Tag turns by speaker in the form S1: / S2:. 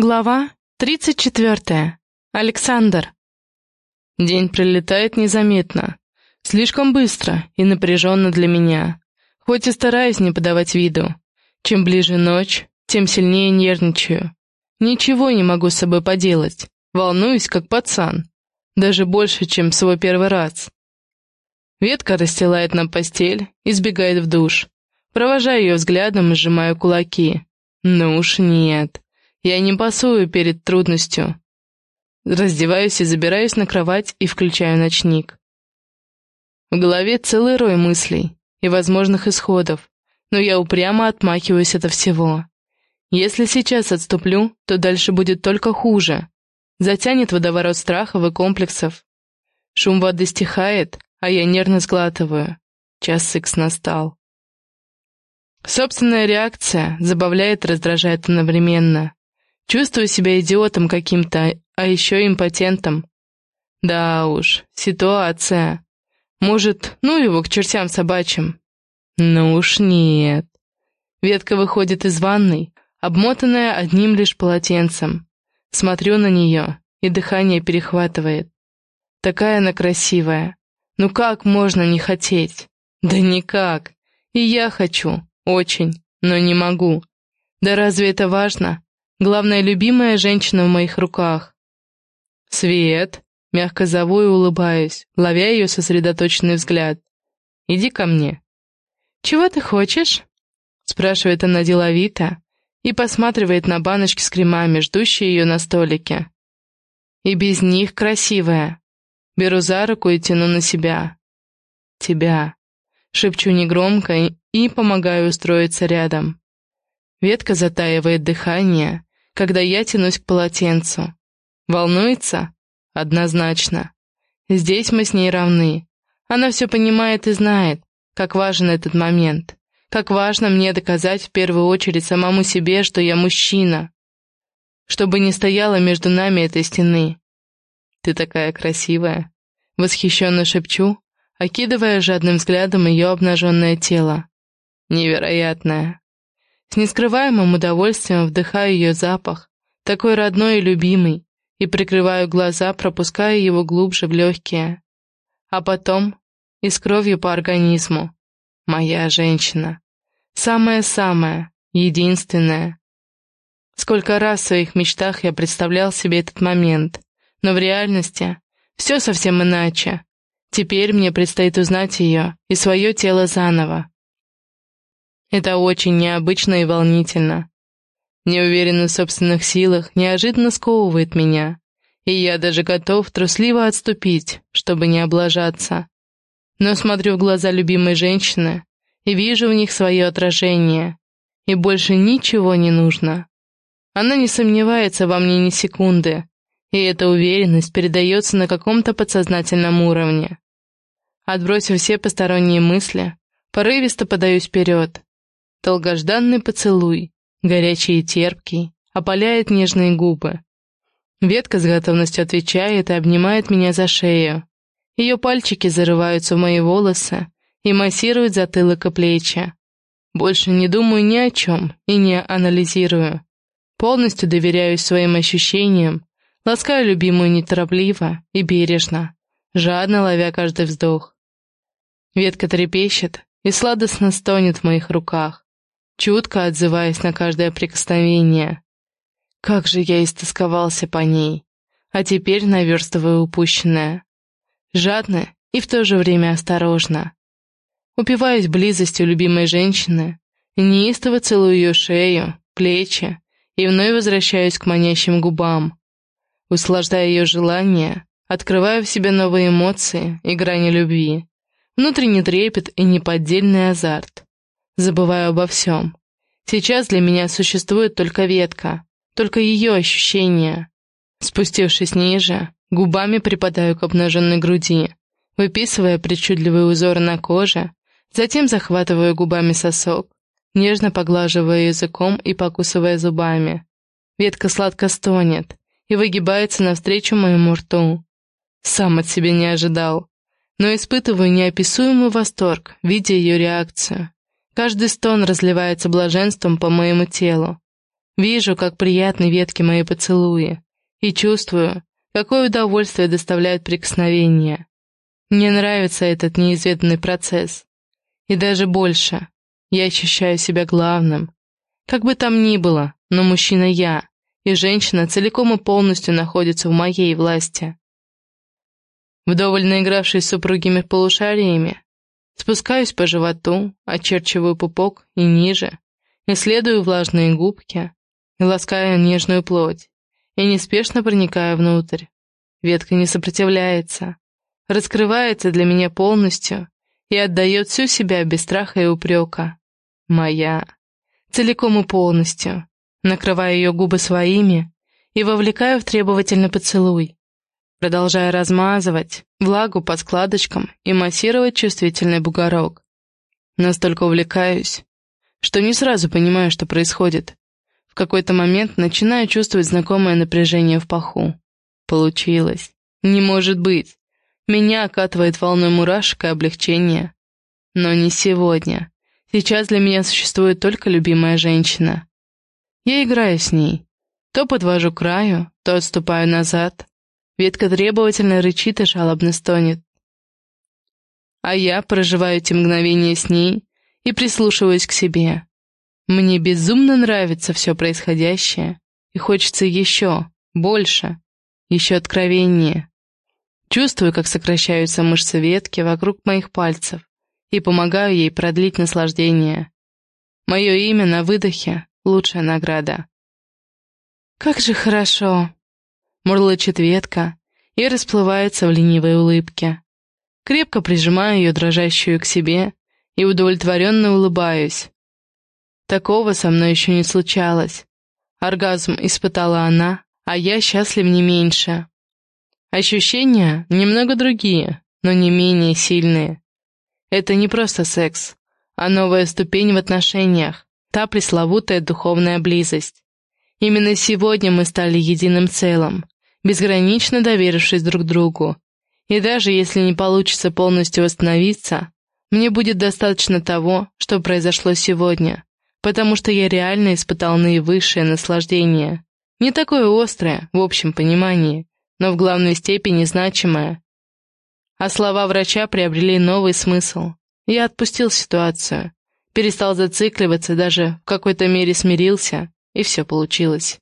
S1: Глава 34. Александр. День пролетает незаметно, слишком быстро и напряженно для меня, хоть и стараюсь не подавать виду. Чем ближе ночь, тем сильнее нервничаю. Ничего не могу с собой поделать, волнуюсь как пацан, даже больше, чем свой первый раз. Ветка расстилает на постель и сбегает в душ. Провожаю ее взглядом и сжимаю кулаки. Ну уж нет. Я не пасую перед трудностью. Раздеваюсь и забираюсь на кровать и включаю ночник. В голове целый рой мыслей и возможных исходов, но я упрямо отмахиваюсь от всего. Если сейчас отступлю, то дальше будет только хуже. Затянет водоворот страхов и комплексов. Шум воды стихает, а я нервно сглатываю. Час секс настал. Собственная реакция забавляет и раздражает одновременно. Чувствую себя идиотом каким-то, а еще импотентом. Да уж, ситуация. Может, ну его к чертям собачьим? Ну уж нет. Ветка выходит из ванной, обмотанная одним лишь полотенцем. Смотрю на нее, и дыхание перехватывает. Такая она красивая. Ну как можно не хотеть? Да никак. И я хочу, очень, но не могу. Да разве это важно? Главная любимая женщина в моих руках. «Свет!» — мягко зову и улыбаюсь, ловя ее сосредоточенный взгляд. «Иди ко мне». «Чего ты хочешь?» — спрашивает она деловито и посматривает на баночки с кремами, ждущие ее на столике. «И без них красивая». Беру за руку и тяну на себя. «Тебя». Шепчу негромко и помогаю устроиться рядом. Ветка затаивает дыхание, когда я тянусь к полотенцу. Волнуется? Однозначно. Здесь мы с ней равны. Она все понимает и знает, как важен этот момент. Как важно мне доказать в первую очередь самому себе, что я мужчина. Чтобы не стояло между нами этой стены. Ты такая красивая. Восхищенно шепчу, окидывая жадным взглядом ее обнаженное тело. Невероятная. С нескрываемым удовольствием вдыхаю ее запах, такой родной и любимый, и прикрываю глаза, пропуская его глубже в легкие. А потом и с кровью по организму. Моя женщина. Самая-самая, единственная. Сколько раз в своих мечтах я представлял себе этот момент, но в реальности все совсем иначе. Теперь мне предстоит узнать ее и свое тело заново. Это очень необычно и волнительно. Неуверенность в собственных силах неожиданно сковывает меня, и я даже готов трусливо отступить, чтобы не облажаться. Но смотрю в глаза любимой женщины и вижу в них свое отражение, и больше ничего не нужно. Она не сомневается во мне ни секунды, и эта уверенность передается на каком-то подсознательном уровне. Отбросив все посторонние мысли, порывисто подаюсь вперед, Долгожданный поцелуй, горячий и терпкий, опаляет нежные губы. Ветка с готовностью отвечает и обнимает меня за шею. Ее пальчики зарываются в мои волосы и массируют затылок и плечи. Больше не думаю ни о чем и не анализирую. Полностью доверяюсь своим ощущениям, ласкаю любимую неторопливо и бережно, жадно ловя каждый вздох. Ветка трепещет и сладостно стонет в моих руках чутко отзываясь на каждое прикосновение. Как же я истосковался по ней, а теперь наверстываю упущенное. Жадно и в то же время осторожно. Упиваюсь близостью любимой женщины, неистово целую ее шею, плечи и вновь возвращаюсь к манящим губам. Услаждая ее желание, открываю в себе новые эмоции и грани любви, внутренний трепет и неподдельный азарт. Забываю обо всем. Сейчас для меня существует только ветка, только ее ощущения. Спустившись ниже, губами припадаю к обнаженной груди, выписывая причудливые узоры на коже, затем захватываю губами сосок, нежно поглаживая языком и покусывая зубами. Ветка сладко стонет и выгибается навстречу моему рту. Сам от себя не ожидал, но испытываю неописуемый восторг, видя ее реакцию. Каждый стон разливается блаженством по моему телу. Вижу, как приятны ветки мои поцелуи, и чувствую, какое удовольствие доставляют прикосновения. Мне нравится этот неизведанный процесс. И даже больше. Я ощущаю себя главным. Как бы там ни было, но мужчина я, и женщина целиком и полностью находится в моей власти. Вдоволь наигравшись с супругими полушариями, спускаюсь по животу, очерчиваю пупок и ниже, исследую влажные губки и ласкаю нежную плоть, и неспешно проникаю внутрь. Ветка не сопротивляется, раскрывается для меня полностью и отдает всю себя без страха и упрека. Моя. Целиком и полностью. Накрываю ее губы своими и вовлекаю в требовательный поцелуй, продолжая размазывать влагу по складочкам и массировать чувствительный бугорок. Настолько увлекаюсь, что не сразу понимаю, что происходит. В какой-то момент начинаю чувствовать знакомое напряжение в паху. Получилось. Не может быть. Меня окатывает волной мурашек и облегчения. Но не сегодня. Сейчас для меня существует только любимая женщина. Я играю с ней. То подвожу краю, то отступаю назад. Ветка требовательно рычит и жалобно стонет. А я проживаю эти мгновения с ней и прислушиваюсь к себе. Мне безумно нравится все происходящее, и хочется еще, больше, еще откровеннее. Чувствую, как сокращаются мышцы ветки вокруг моих пальцев, и помогаю ей продлить наслаждение. Мое имя на выдохе — лучшая награда. «Как же хорошо!» — мурлычет ветка и расплывается в ленивой улыбке. Крепко прижимаю ее дрожащую к себе и удовлетворенно улыбаюсь. Такого со мной еще не случалось. Оргазм испытала она, а я счастлив не меньше. Ощущения немного другие, но не менее сильные. Это не просто секс, а новая ступень в отношениях, та пресловутая духовная близость. Именно сегодня мы стали единым целым, безгранично доверившись друг другу. И даже если не получится полностью восстановиться, мне будет достаточно того, что произошло сегодня, потому что я реально испытал наивысшее наслаждение. Не такое острое, в общем понимании, но в главной степени значимое. А слова врача приобрели новый смысл. Я отпустил ситуацию, перестал зацикливаться, даже в какой-то мере смирился, и все получилось.